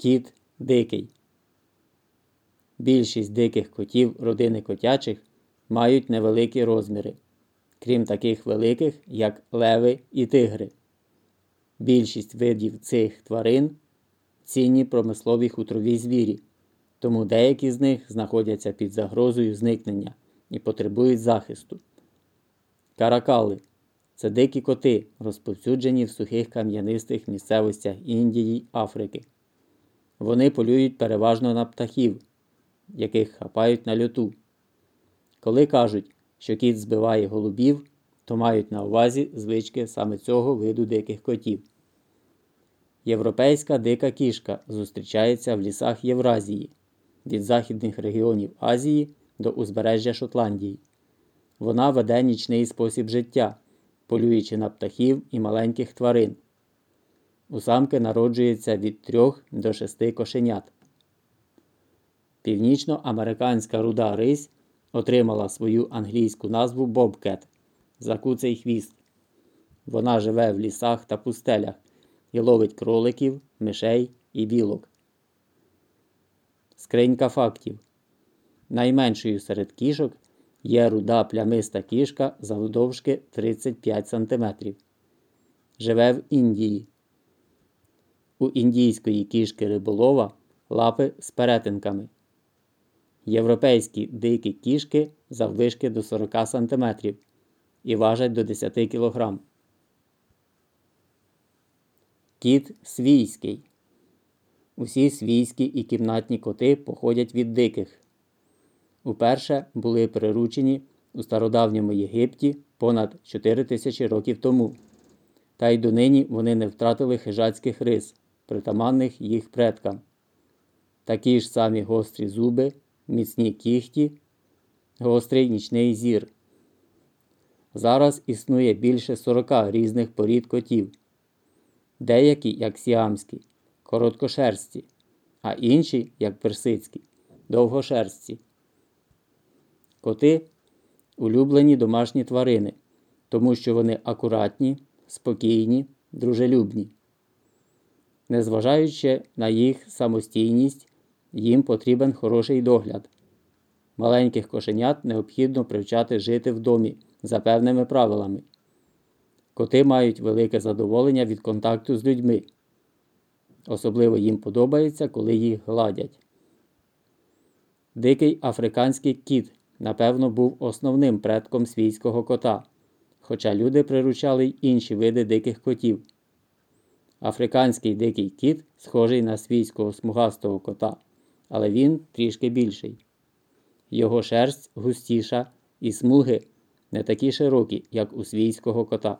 Кіт дикий. Більшість диких котів родини котячих мають невеликі розміри, крім таких великих, як леви і тигри. Більшість видів цих тварин цінні промислові хутрові звірі, тому деякі з них знаходяться під загрозою зникнення і потребують захисту. Каракали це дикі коти, розповсюджені в сухих кам'янистих місцевостях Індії Африки. Вони полюють переважно на птахів, яких хапають на льоту. Коли кажуть, що кіт збиває голубів, то мають на увазі звички саме цього виду диких котів. Європейська дика кішка зустрічається в лісах Євразії від західних регіонів Азії до узбережжя Шотландії. Вона веде нічний спосіб життя, полюючи на птахів і маленьких тварин. У самки народжується від 3 до 6 кошенят. Північноамериканська руда рись отримала свою англійську назву Бобкет за куций хвіст. Вона живе в лісах та пустелях і ловить кроликів, мишей і білок. Скринька фактів. Найменшою серед кішок є руда плямиста кішка завдовжки 35 см. Живе в Індії. У індійської кішки риболова лапи з перетинками. Європейські дикі кішки заввишки до 40 см і важать до 10 кг. Кіт свійський. Усі свійські і кімнатні коти походять від диких. Уперше були приручені у стародавньому Єгипті понад 4 тисячі років тому, та й донині вони не втратили хижацьких рис, притаманних їх предкам. Такі ж самі гострі зуби, міцні кіхті, гострий нічний зір. Зараз існує більше 40 різних порід котів, деякі, як сіамські, короткошерсті, а інші, як персидські, довгошерсті. Коти улюблені домашні тварини, тому що вони акуратні, спокійні, дружелюбні. Незважаючи на їх самостійність, їм потрібен хороший догляд. Маленьких кошенят необхідно привчати жити в домі за певними правилами. Коти мають велике задоволення від контакту з людьми. Особливо їм подобається, коли їх гладять. Дикий африканський кіт, напевно, був основним предком свійського кота, хоча люди приручали й інші види диких котів. Африканський дикий кіт схожий на свійського смугастого кота, але він трішки більший. Його шерсть густіша і смуги не такі широкі, як у свійського кота.